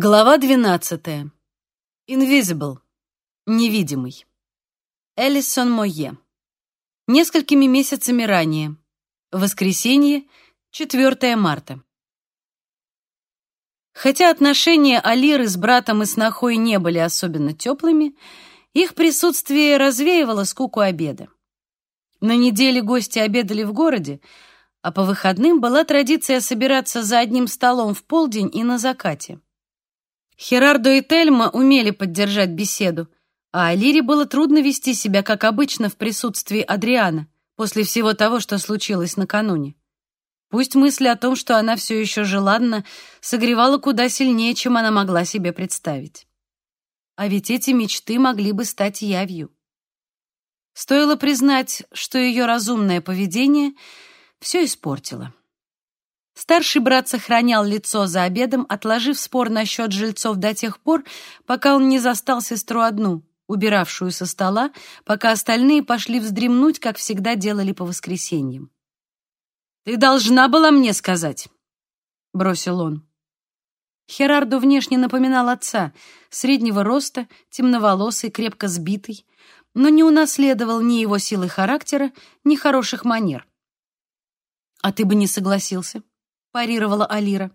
Глава 12. Invisible. Невидимый. Элисон Мойе. Несколькими месяцами ранее. Воскресенье, 4 марта. Хотя отношения Алиры с братом и снохой не были особенно теплыми, их присутствие развеивало скуку обеда. На неделе гости обедали в городе, а по выходным была традиция собираться за одним столом в полдень и на закате. Херардо и Тельма умели поддержать беседу, а Алире было трудно вести себя, как обычно, в присутствии Адриана после всего того, что случилось накануне. Пусть мысль о том, что она все еще желанна, согревала куда сильнее, чем она могла себе представить. А ведь эти мечты могли бы стать явью. Стоило признать, что ее разумное поведение все испортило. Старший брат сохранял лицо за обедом, отложив спор насчет жильцов до тех пор, пока он не застал сестру одну, убиравшую со стола, пока остальные пошли вздремнуть, как всегда делали по воскресеньям. «Ты должна была мне сказать», — бросил он. Херардо внешне напоминал отца, среднего роста, темноволосый, крепко сбитый, но не унаследовал ни его силы характера, ни хороших манер. «А ты бы не согласился?» Парировала Алира.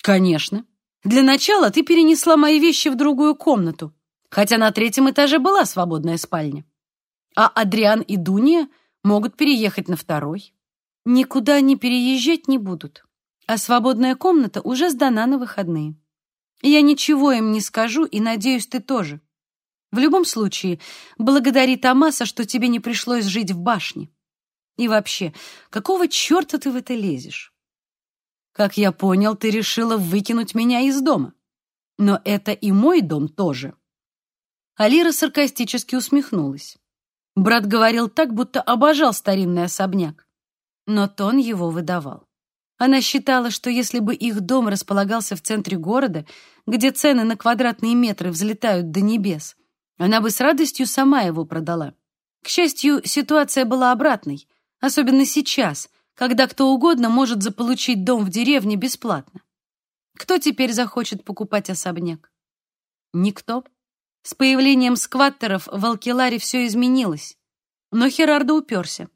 Конечно. Для начала ты перенесла мои вещи в другую комнату, хотя на третьем этаже была свободная спальня. А Адриан и Дуния могут переехать на второй. Никуда они переезжать не будут, а свободная комната уже сдана на выходные. Я ничего им не скажу и надеюсь, ты тоже. В любом случае, благодари Томаса, что тебе не пришлось жить в башне. И вообще, какого черта ты в это лезешь? Как я понял, ты решила выкинуть меня из дома. Но это и мой дом тоже. Алира саркастически усмехнулась. Брат говорил так, будто обожал старинный особняк. Но тон его выдавал. Она считала, что если бы их дом располагался в центре города, где цены на квадратные метры взлетают до небес, она бы с радостью сама его продала. К счастью, ситуация была обратной, особенно сейчас, когда кто угодно может заполучить дом в деревне бесплатно. Кто теперь захочет покупать особняк? Никто. С появлением скваттеров в Алкеларе все изменилось. Но Херардо уперся.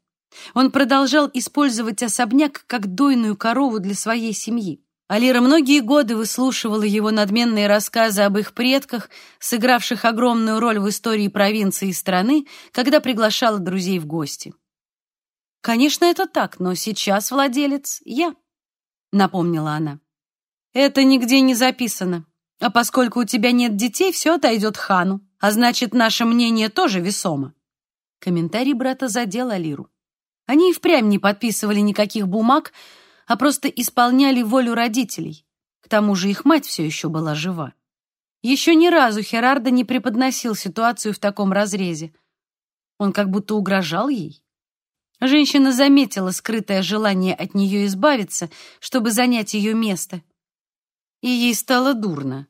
Он продолжал использовать особняк как дойную корову для своей семьи. Алира многие годы выслушивала его надменные рассказы об их предках, сыгравших огромную роль в истории провинции и страны, когда приглашала друзей в гости. Конечно, это так, но сейчас владелец я, напомнила она. Это нигде не записано. А поскольку у тебя нет детей, все отойдет хану, а значит, наше мнение тоже весомо. Комментарий брата задел Алиру. Они и впрямь не подписывали никаких бумаг, а просто исполняли волю родителей. К тому же их мать все еще была жива. Еще ни разу Херардо не преподносил ситуацию в таком разрезе. Он как будто угрожал ей. Женщина заметила скрытое желание от нее избавиться, чтобы занять ее место. И ей стало дурно.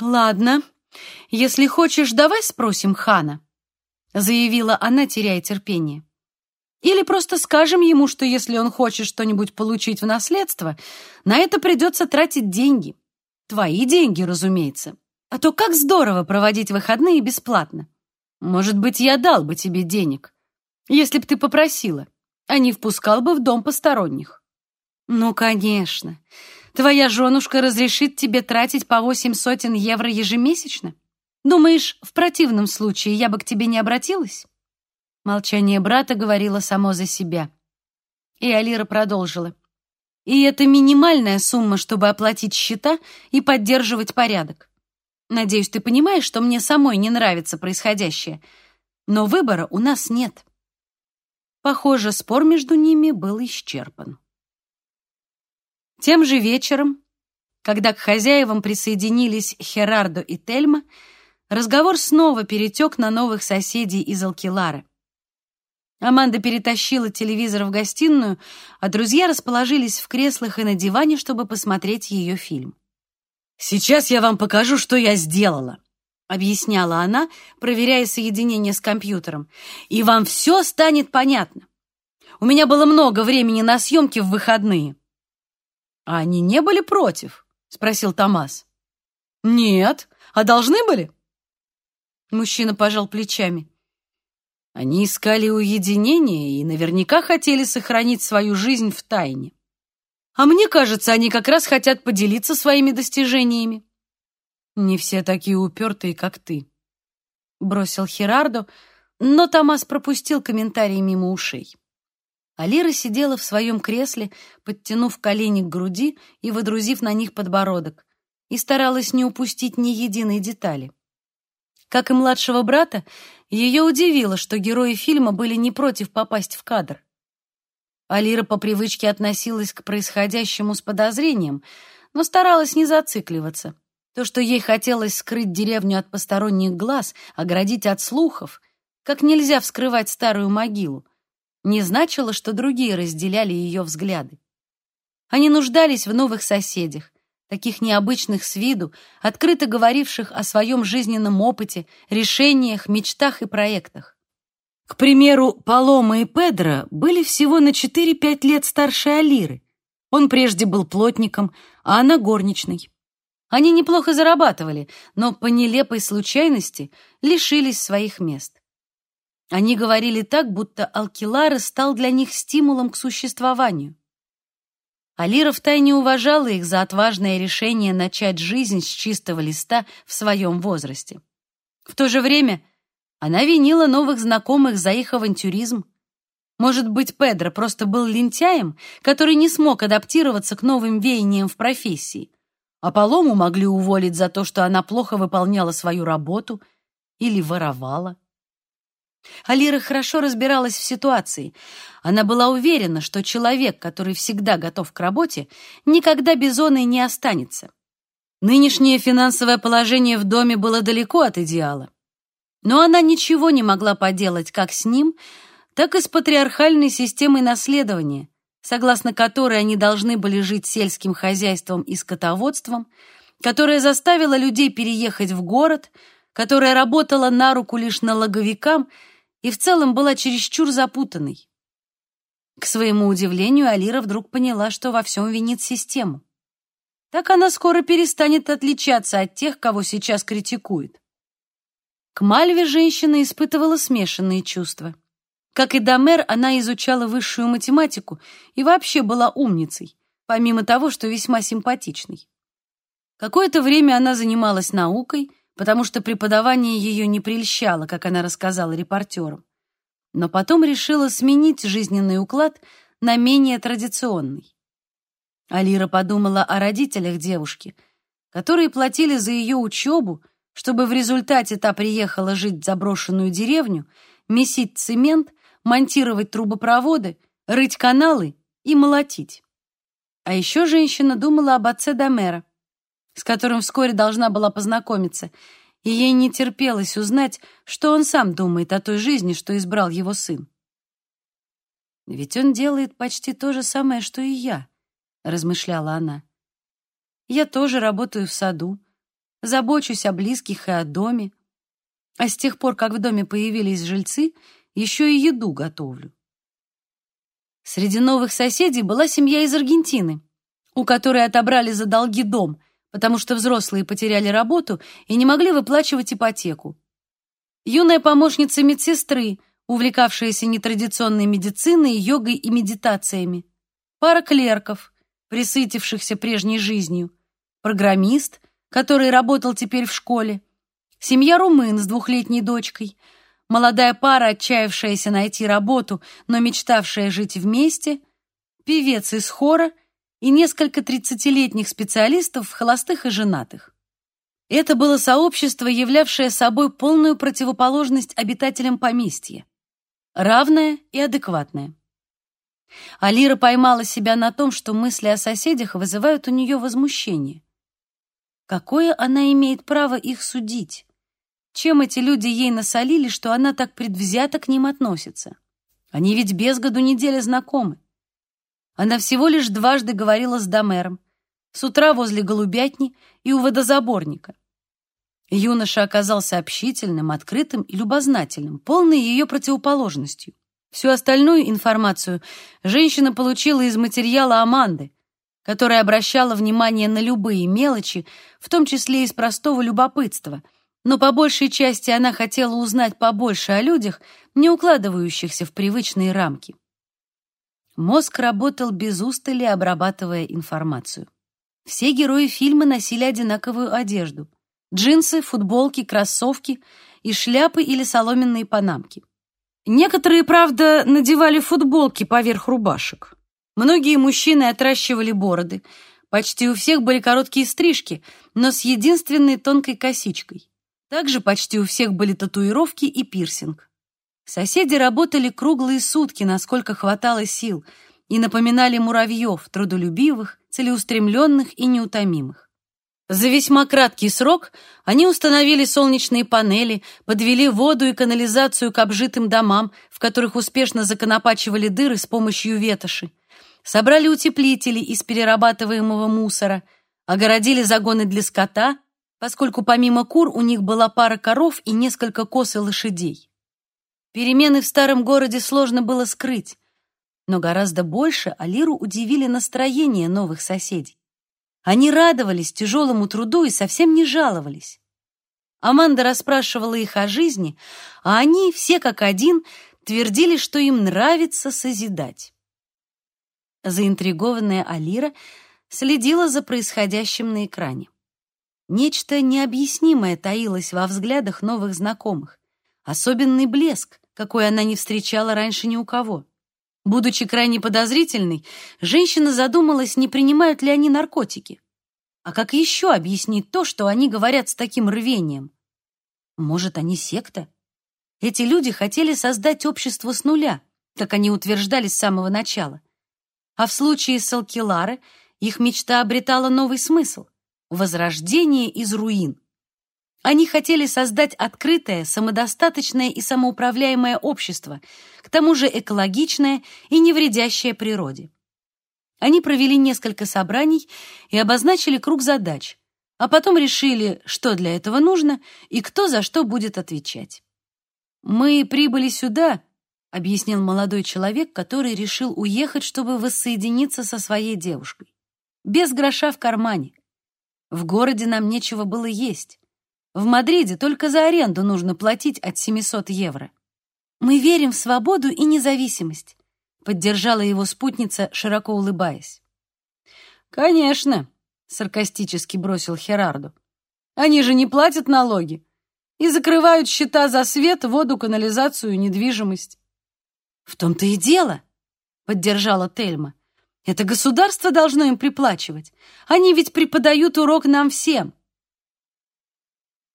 «Ладно, если хочешь, давай спросим хана», заявила она, теряя терпение. «Или просто скажем ему, что если он хочет что-нибудь получить в наследство, на это придется тратить деньги. Твои деньги, разумеется. А то как здорово проводить выходные бесплатно. Может быть, я дал бы тебе денег, если б ты попросила, а не впускал бы в дом посторонних. Ну, конечно. Твоя женушка разрешит тебе тратить по восемь сотен евро ежемесячно? Думаешь, в противном случае я бы к тебе не обратилась? Молчание брата говорило само за себя. И Алира продолжила. И это минимальная сумма, чтобы оплатить счета и поддерживать порядок. Надеюсь, ты понимаешь, что мне самой не нравится происходящее. Но выбора у нас нет. Похоже, спор между ними был исчерпан. Тем же вечером, когда к хозяевам присоединились Херардо и Тельма, разговор снова перетек на новых соседей из Алкилары. Аманда перетащила телевизор в гостиную, а друзья расположились в креслах и на диване, чтобы посмотреть ее фильм. «Сейчас я вам покажу, что я сделала», — объясняла она, проверяя соединение с компьютером. «И вам все станет понятно. У меня было много времени на съемки в выходные». А они не были против, — спросил Томас. «Нет. А должны были?» Мужчина пожал плечами. Они искали уединение и наверняка хотели сохранить свою жизнь в тайне. А мне кажется, они как раз хотят поделиться своими достижениями. Не все такие упертые, как ты, бросил Херардо, но Томас пропустил комментарий мимо ушей. Алира сидела в своем кресле, подтянув колени к груди и водрузив на них подбородок, и старалась не упустить ни единой детали. Как и младшего брата, ее удивило, что герои фильма были не против попасть в кадр. Алира по привычке относилась к происходящему с подозрением, но старалась не зацикливаться. То, что ей хотелось скрыть деревню от посторонних глаз, оградить от слухов, как нельзя вскрывать старую могилу, не значило, что другие разделяли ее взгляды. Они нуждались в новых соседях, таких необычных с виду, открыто говоривших о своем жизненном опыте, решениях, мечтах и проектах. К примеру, Палома и Педро были всего на 4-5 лет старше Алиры. Он прежде был плотником, а она горничной. Они неплохо зарабатывали, но по нелепой случайности лишились своих мест. Они говорили так, будто Алкилара стал для них стимулом к существованию. Алира втайне уважала их за отважное решение начать жизнь с чистого листа в своем возрасте. В то же время она винила новых знакомых за их авантюризм. Может быть, Педро просто был лентяем, который не смог адаптироваться к новым веяниям в профессии. А Палому могли уволить за то, что она плохо выполняла свою работу или воровала. Алира хорошо разбиралась в ситуации. Она была уверена, что человек, который всегда готов к работе, никогда бизоной не останется. Нынешнее финансовое положение в доме было далеко от идеала. Но она ничего не могла поделать как с ним, так и с патриархальной системой наследования, согласно которой они должны были жить сельским хозяйством и скотоводством, которая заставила людей переехать в город, которая работала на руку лишь налоговикам и в целом была чересчур запутанной. К своему удивлению, Алира вдруг поняла, что во всем винит систему. Так она скоро перестанет отличаться от тех, кого сейчас критикует. К Мальве женщина испытывала смешанные чувства. Как и Домер, она изучала высшую математику и вообще была умницей, помимо того, что весьма симпатичной. Какое-то время она занималась наукой, потому что преподавание ее не прельщало, как она рассказала репортерам. Но потом решила сменить жизненный уклад на менее традиционный. Алира подумала о родителях девушки, которые платили за ее учебу, чтобы в результате та приехала жить в заброшенную деревню, месить цемент, монтировать трубопроводы, рыть каналы и молотить. А еще женщина думала об отце Домера, с которым вскоре должна была познакомиться, и ей не терпелось узнать, что он сам думает о той жизни, что избрал его сын. «Ведь он делает почти то же самое, что и я», — размышляла она. «Я тоже работаю в саду, забочусь о близких и о доме, а с тех пор, как в доме появились жильцы, еще и еду готовлю». Среди новых соседей была семья из Аргентины, у которой отобрали за долги дом, потому что взрослые потеряли работу и не могли выплачивать ипотеку. Юная помощница медсестры, увлекавшаяся нетрадиционной медициной, йогой и медитациями. Пара клерков, присытившихся прежней жизнью. Программист, который работал теперь в школе. Семья румын с двухлетней дочкой. Молодая пара, отчаявшаяся найти работу, но мечтавшая жить вместе. Певец из хора — и несколько тридцатилетних специалистов, холостых и женатых. Это было сообщество, являвшее собой полную противоположность обитателям поместья, равное и адекватное. Алира поймала себя на том, что мысли о соседях вызывают у нее возмущение. Какое она имеет право их судить? Чем эти люди ей насолили, что она так предвзято к ним относится? Они ведь без году недели знакомы. Она всего лишь дважды говорила с Домером. С утра возле голубятни и у водозаборника. Юноша оказался общительным, открытым и любознательным, полной ее противоположностью. Всю остальную информацию женщина получила из материала Аманды, которая обращала внимание на любые мелочи, в том числе из простого любопытства, но по большей части она хотела узнать побольше о людях, не укладывающихся в привычные рамки. Мозг работал без устали, обрабатывая информацию. Все герои фильма носили одинаковую одежду — джинсы, футболки, кроссовки и шляпы или соломенные панамки. Некоторые, правда, надевали футболки поверх рубашек. Многие мужчины отращивали бороды. Почти у всех были короткие стрижки, но с единственной тонкой косичкой. Также почти у всех были татуировки и пирсинг. Соседи работали круглые сутки, насколько хватало сил, и напоминали муравьев, трудолюбивых, целеустремленных и неутомимых. За весьма краткий срок они установили солнечные панели, подвели воду и канализацию к обжитым домам, в которых успешно законопачивали дыры с помощью ветоши, собрали утеплители из перерабатываемого мусора, огородили загоны для скота, поскольку помимо кур у них была пара коров и несколько коз и лошадей. Перемены в старом городе сложно было скрыть, но гораздо больше Алиру удивили настроения новых соседей. Они радовались тяжелому труду и совсем не жаловались. Аманда расспрашивала их о жизни, а они, все как один, твердили, что им нравится созидать. Заинтригованная Алира следила за происходящим на экране. Нечто необъяснимое таилось во взглядах новых знакомых. Особенный блеск, какой она не встречала раньше ни у кого. Будучи крайне подозрительной, женщина задумалась, не принимают ли они наркотики. А как еще объяснить то, что они говорят с таким рвением? Может, они секта? Эти люди хотели создать общество с нуля, как они утверждали с самого начала. А в случае с Алкилары их мечта обретала новый смысл — возрождение из руин. Они хотели создать открытое, самодостаточное и самоуправляемое общество, к тому же экологичное и не вредящее природе. Они провели несколько собраний и обозначили круг задач, а потом решили, что для этого нужно и кто за что будет отвечать. «Мы прибыли сюда», — объяснил молодой человек, который решил уехать, чтобы воссоединиться со своей девушкой. «Без гроша в кармане. В городе нам нечего было есть. В Мадриде только за аренду нужно платить от 700 евро. Мы верим в свободу и независимость, поддержала его спутница, широко улыбаясь. Конечно, саркастически бросил Херарду. Они же не платят налоги и закрывают счета за свет, воду, канализацию недвижимость. В том-то и дело, поддержала Тельма. Это государство должно им приплачивать. Они ведь преподают урок нам всем.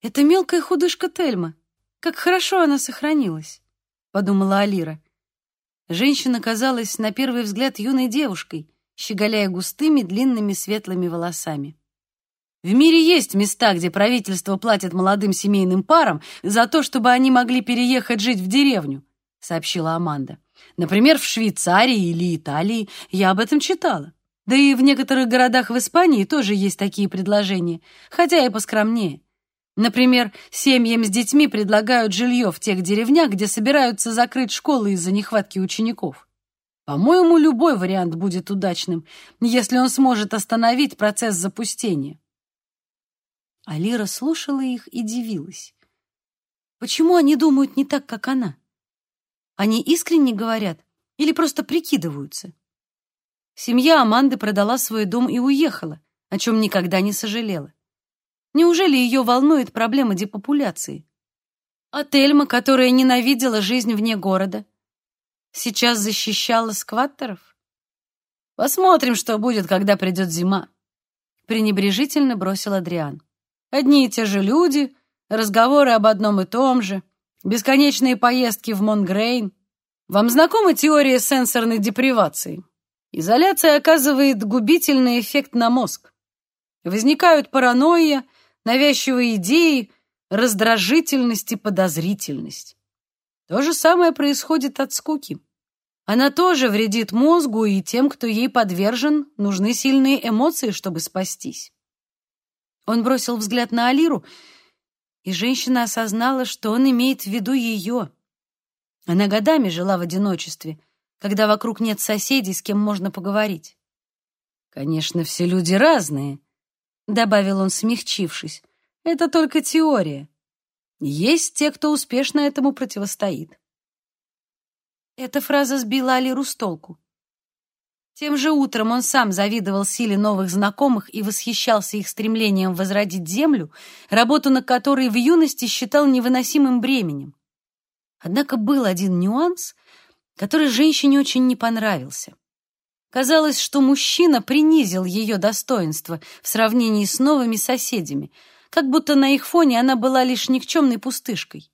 «Это мелкая худышка Тельма. Как хорошо она сохранилась», — подумала Алира. Женщина казалась на первый взгляд юной девушкой, щеголяя густыми длинными светлыми волосами. В мире есть места, где правительство платит молодым семейным парам за то, чтобы они могли переехать жить в деревню, сообщила Аманда. Например, в Швейцарии или Италии. Я об этом читала. Да и в некоторых городах в Испании тоже есть такие предложения, хотя и поскромнее. Например, семьям с детьми предлагают жилье в тех деревнях, где собираются закрыть школы из-за нехватки учеников. По-моему, любой вариант будет удачным, если он сможет остановить процесс запустения. Алира слушала их и дивилась. Почему они думают не так, как она? Они искренне говорят или просто прикидываются? Семья Аманды продала свой дом и уехала, о чем никогда не сожалела. Неужели ее волнует проблема депопуляции? А Тельма, которая ненавидела жизнь вне города, сейчас защищала скваттеров? Посмотрим, что будет, когда придет зима. Пренебрежительно бросил Адриан. Одни и те же люди, разговоры об одном и том же, бесконечные поездки в Монгрейн. Вам знакома теория сенсорной депривации? Изоляция оказывает губительный эффект на мозг. Возникают паранойя, навязчивые идеи, раздражительность и подозрительность. То же самое происходит от скуки. Она тоже вредит мозгу, и тем, кто ей подвержен, нужны сильные эмоции, чтобы спастись. Он бросил взгляд на Алиру, и женщина осознала, что он имеет в виду ее. Она годами жила в одиночестве, когда вокруг нет соседей, с кем можно поговорить. Конечно, все люди разные, добавил он, смягчившись. Это только теория. Есть те, кто успешно этому противостоит. Эта фраза сбила Алиру с толку. Тем же утром он сам завидовал силе новых знакомых и восхищался их стремлением возродить землю, работу над которой в юности считал невыносимым бременем. Однако был один нюанс, который женщине очень не понравился. Казалось, что мужчина принизил ее достоинство в сравнении с новыми соседями, как будто на их фоне она была лишь никчемной пустышкой.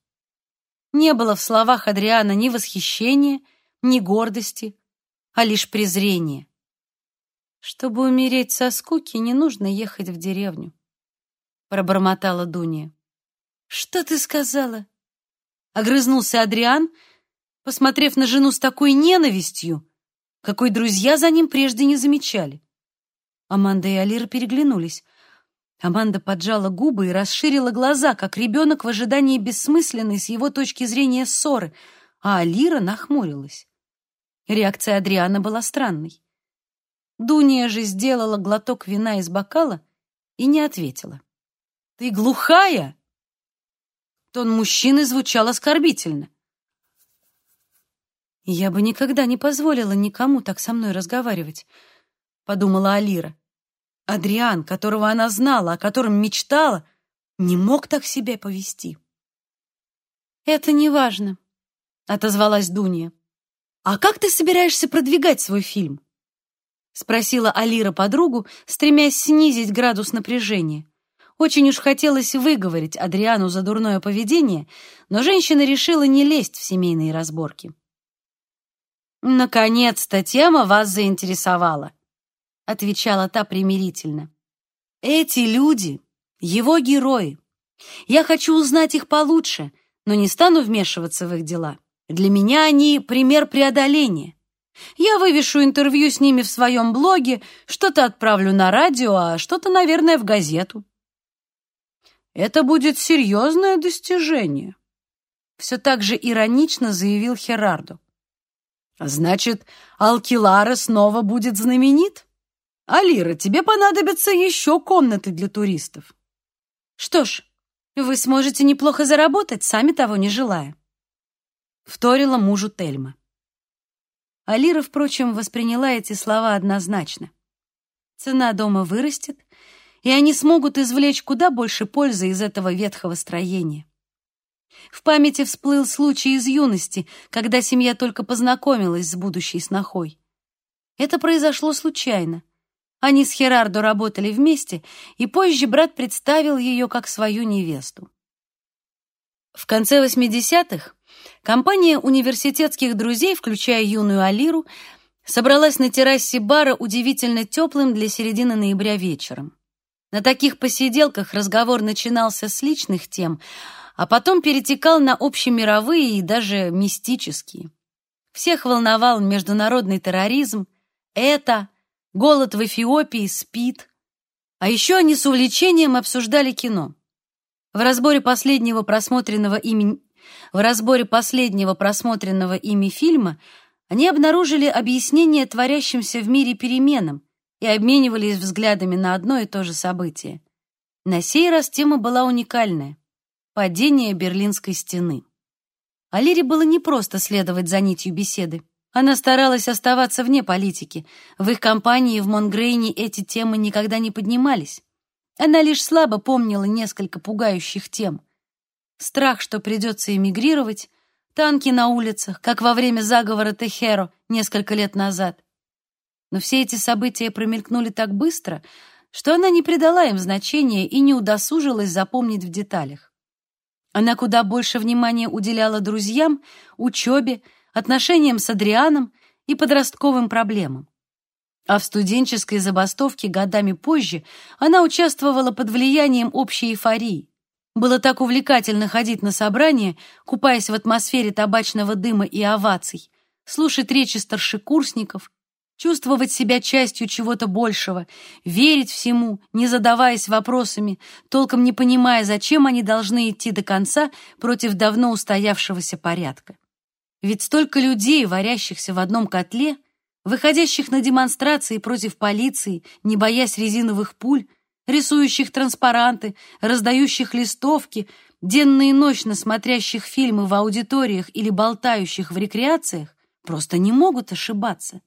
Не было в словах Адриана ни восхищения, ни гордости, а лишь презрение. Чтобы умереть со скуки, не нужно ехать в деревню, пробормотала Дуня. Что ты сказала? Огрызнулся Адриан, посмотрев на жену с такой ненавистью, какой друзья за ним прежде не замечали. Аманда и Алира переглянулись. Аманда поджала губы и расширила глаза, как ребенок в ожидании бессмысленной с его точки зрения ссоры, а Алира нахмурилась. Реакция Адриана была странной. Дуния же сделала глоток вина из бокала и не ответила. «Ты глухая?» Тон мужчины звучал оскорбительно. «Я бы никогда не позволила никому так со мной разговаривать», — подумала Алира. Адриан, которого она знала, о котором мечтала, не мог так себя повести. «Это не важно», — отозвалась Дуния. «А как ты собираешься продвигать свой фильм?» — спросила Алира подругу, стремясь снизить градус напряжения. Очень уж хотелось выговорить Адриану за дурное поведение, но женщина решила не лезть в семейные разборки. «Наконец-то тема вас заинтересовала», — отвечала та примирительно. «Эти люди — его герои. Я хочу узнать их получше, но не стану вмешиваться в их дела. Для меня они пример преодоления. Я вывешу интервью с ними в своем блоге, что-то отправлю на радио, а что-то, наверное, в газету. Это будет серьезное достижение, все так же иронично заявил Херардо. Значит, Алкилара снова будет знаменит? Алира, тебе понадобятся еще комнаты для туристов. Что ж, вы сможете неплохо заработать, сами того не желая вторила мужу Тельма. Алира, впрочем, восприняла эти слова однозначно. Цена дома вырастет, и они смогут извлечь куда больше пользы из этого ветхого строения. В памяти всплыл случай из юности, когда семья только познакомилась с будущей снохой. Это произошло случайно. Они с Херардо работали вместе, и позже брат представил ее как свою невесту. В конце 80-х Компания университетских друзей, включая юную Алиру, собралась на террасе бара удивительно теплым для середины ноября вечером. На таких посиделках разговор начинался с личных тем, а потом перетекал на общемировые и даже мистические. Всех волновал международный терроризм, это, голод в Эфиопии, СПИД. А еще они с увлечением обсуждали кино. В разборе последнего просмотренного ими в разборе последнего просмотренного ими фильма они обнаружили объяснение творящимся в мире переменам и обменивались взглядами на одно и то же событие. На сей раз тема была уникальная — падение Берлинской стены. Алире было непросто следовать за нитью беседы. Она старалась оставаться вне политики. В их компании в Монгрейне эти темы никогда не поднимались. Она лишь слабо помнила несколько пугающих тем страх, что придется эмигрировать, танки на улицах, как во время заговора Техеро несколько лет назад. Но все эти события промелькнули так быстро, что она не придала им значения и не удосужилась запомнить в деталях. Она куда больше внимания уделяла друзьям, учебе, отношениям с Адрианом и подростковым проблемам. А в студенческой забастовке годами позже она участвовала под влиянием общей эйфории. Было так увлекательно ходить на собрания, купаясь в атмосфере табачного дыма и оваций, слушать речи старшекурсников, чувствовать себя частью чего-то большего, верить всему, не задаваясь вопросами, толком не понимая, зачем они должны идти до конца против давно устоявшегося порядка. Ведь столько людей, варящихся в одном котле, выходящих на демонстрации против полиции, не боясь резиновых пуль, рисующих транспаранты, раздающих листовки, денно и ночно смотрящих фильмы в аудиториях или болтающих в рекреациях, просто не могут ошибаться.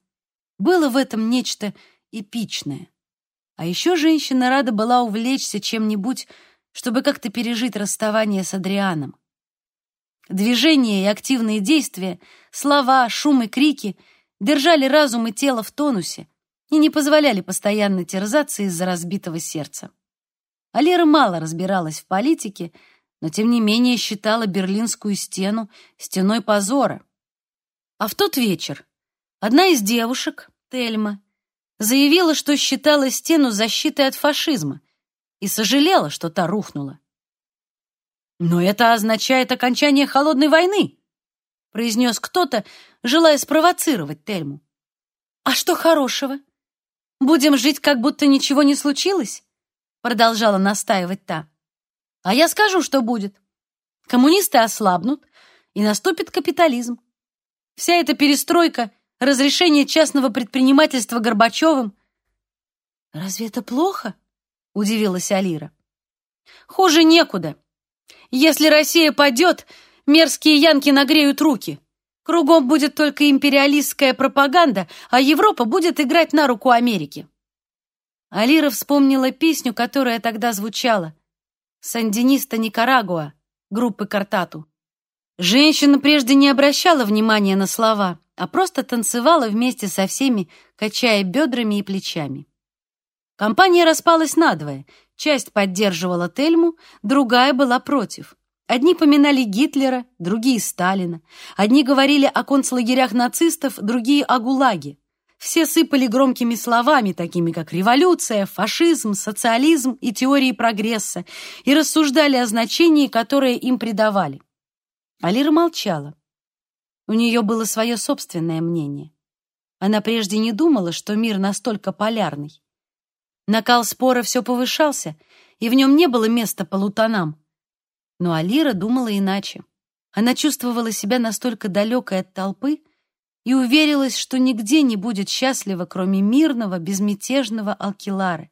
Было в этом нечто эпичное. А еще женщина рада была увлечься чем-нибудь, чтобы как-то пережить расставание с Адрианом. Движения и активные действия, слова, шум и крики держали разум и тело в тонусе и не позволяли постоянно терзаться из-за разбитого сердца. Алира мало разбиралась в политике, но тем не менее считала Берлинскую стену стеной позора. А в тот вечер одна из девушек, Тельма, заявила, что считала стену защитой от фашизма и сожалела, что та рухнула. «Но это означает окончание холодной войны», — произнес кто-то, желая спровоцировать Тельму. «А что хорошего? Будем жить, как будто ничего не случилось?» — продолжала настаивать та. «А я скажу, что будет. Коммунисты ослабнут, и наступит капитализм. Вся эта перестройка, разрешение частного предпринимательства Горбачевым...» «Разве это плохо?» — удивилась Алира. «Хуже некуда», если Россия падет, мерзкие янки нагреют руки. Кругом будет только империалистская пропаганда, а Европа будет играть на руку Америки. Алира вспомнила песню, которая тогда звучала. «Сандиниста Никарагуа» группы Картату. Женщина прежде не обращала внимания на слова, а просто танцевала вместе со всеми, качая бедрами и плечами. Компания распалась надвое. Часть поддерживала Тельму, другая была против. Одни поминали Гитлера, другие — Сталина. Одни говорили о концлагерях нацистов, другие — о ГУЛАГе. Все сыпали громкими словами, такими как революция, фашизм, социализм и теории прогресса, и рассуждали о значении, которое им придавали. Алира молчала. У нее было свое собственное мнение. Она прежде не думала, что мир настолько полярный. Накал спора все повышался, и в нем не было места полутонам. Но Алира думала иначе. Она чувствовала себя настолько далекой от толпы и уверилась, что нигде не будет счастлива, кроме мирного, безмятежного Алкилары.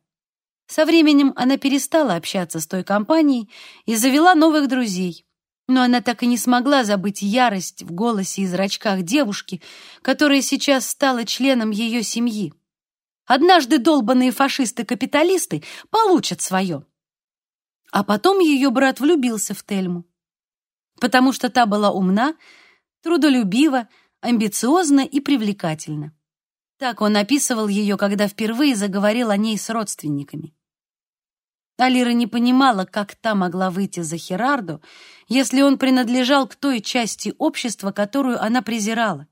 Со временем она перестала общаться с той компанией и завела новых друзей. Но она так и не смогла забыть ярость в голосе и зрачках девушки, которая сейчас стала членом ее семьи. Однажды долбанные фашисты-капиталисты получат свое. А потом ее брат влюбился в Тельму, потому что та была умна, трудолюбива, амбициозна и привлекательна. Так он описывал ее, когда впервые заговорил о ней с родственниками. Алира не понимала, как та могла выйти за Херарду, если он принадлежал к той части общества, которую она презирала.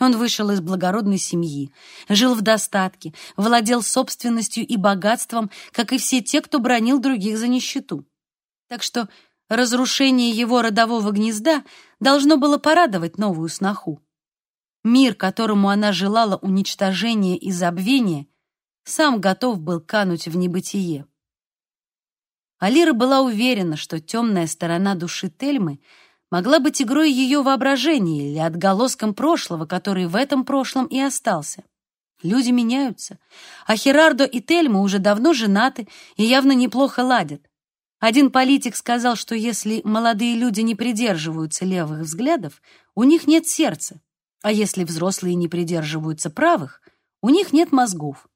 Он вышел из благородной семьи, жил в достатке, владел собственностью и богатством, как и все те, кто бронил других за нищету. Так что разрушение его родового гнезда должно было порадовать новую сноху. Мир, которому она желала уничтожения и забвения, сам готов был кануть в небытие. Алира была уверена, что темная сторона души Тельмы — могла быть игрой ее воображения или отголоском прошлого, который в этом прошлом и остался. Люди меняются, а Херардо и Тельма уже давно женаты и явно неплохо ладят. Один политик сказал, что если молодые люди не придерживаются левых взглядов, у них нет сердца, а если взрослые не придерживаются правых, у них нет мозгов.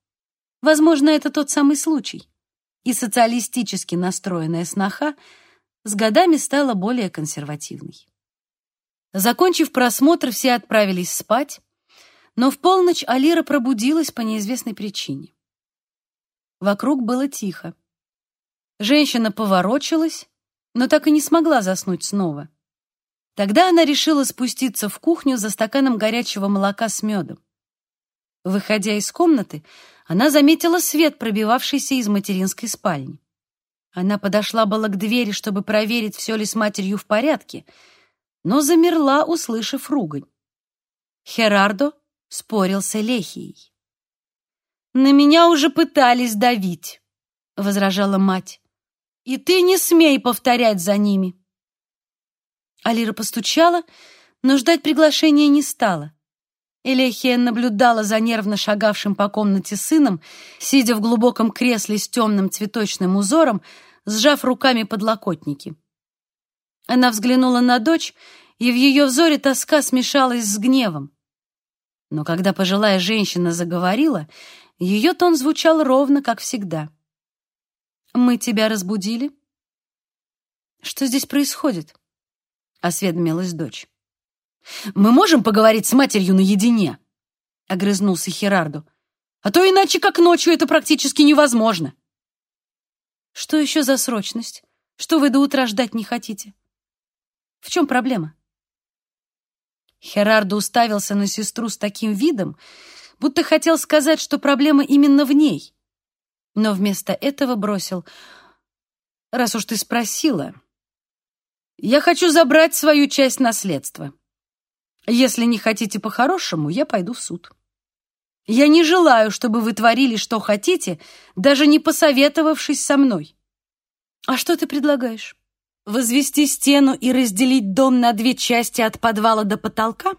Возможно, это тот самый случай. И социалистически настроенная сноха — с годами стала более консервативной. Закончив просмотр, все отправились спать, но в полночь Алира пробудилась по неизвестной причине. Вокруг было тихо. Женщина поворочилась, но так и не смогла заснуть снова. Тогда она решила спуститься в кухню за стаканом горячего молока с медом. Выходя из комнаты, она заметила свет, пробивавшийся из материнской спальни. Она подошла была к двери, чтобы проверить, все ли с матерью в порядке, но замерла, услышав ругань. Херардо спорил с Элехией. «На меня уже пытались давить», — возражала мать. «И ты не смей повторять за ними». Алира постучала, но ждать приглашения не стала. Элехия наблюдала за нервно шагавшим по комнате сыном, сидя в глубоком кресле с темным цветочным узором, сжав руками подлокотники. Она взглянула на дочь, и в ее взоре тоска смешалась с гневом. Но когда пожилая женщина заговорила, ее тон звучал ровно, как всегда. «Мы тебя разбудили?» «Что здесь происходит?» — осведомилась дочь. «Мы можем поговорить с матерью наедине?» — огрызнулся Херарду. «А то иначе, как ночью, это практически невозможно». «Что еще за срочность? Что вы до утра ждать не хотите? В чем проблема?» Херардо уставился на сестру с таким видом, будто хотел сказать, что проблема именно в ней. Но вместо этого бросил. «Раз уж ты спросила, я хочу забрать свою часть наследства. Если не хотите по-хорошему, я пойду в суд. Я не желаю, чтобы вы творили, что хотите, даже не посоветовавшись со мной. А что ты предлагаешь? Возвести стену и разделить дом на две части от подвала до потолка?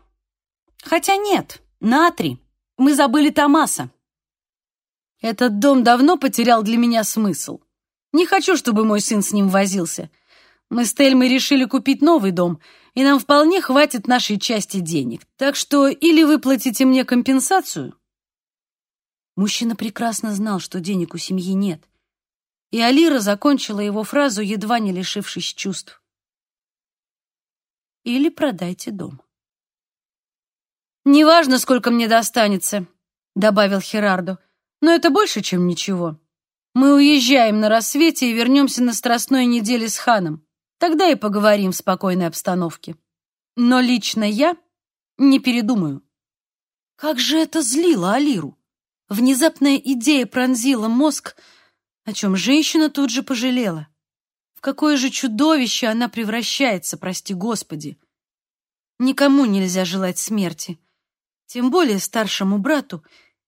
Хотя нет, на три. Мы забыли Томаса. Этот дом давно потерял для меня смысл. Не хочу, чтобы мой сын с ним возился. Мы с Тельмой решили купить новый дом, и нам вполне хватит нашей части денег. Так что или вы платите мне компенсацию. Мужчина прекрасно знал, что денег у семьи нет. И Алира закончила его фразу, едва не лишившись чувств. Или продайте дом. «Неважно, сколько мне достанется», — добавил Херардо, «но это больше, чем ничего. Мы уезжаем на рассвете и вернемся на страстной неделе с ханом. Тогда и поговорим в спокойной обстановке. Но лично я не передумаю. Как же это злило Алиру! Внезапная идея пронзила мозг, о чем женщина тут же пожалела. В какое же чудовище она превращается, прости господи! Никому нельзя желать смерти, тем более старшему брату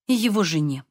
и его жене.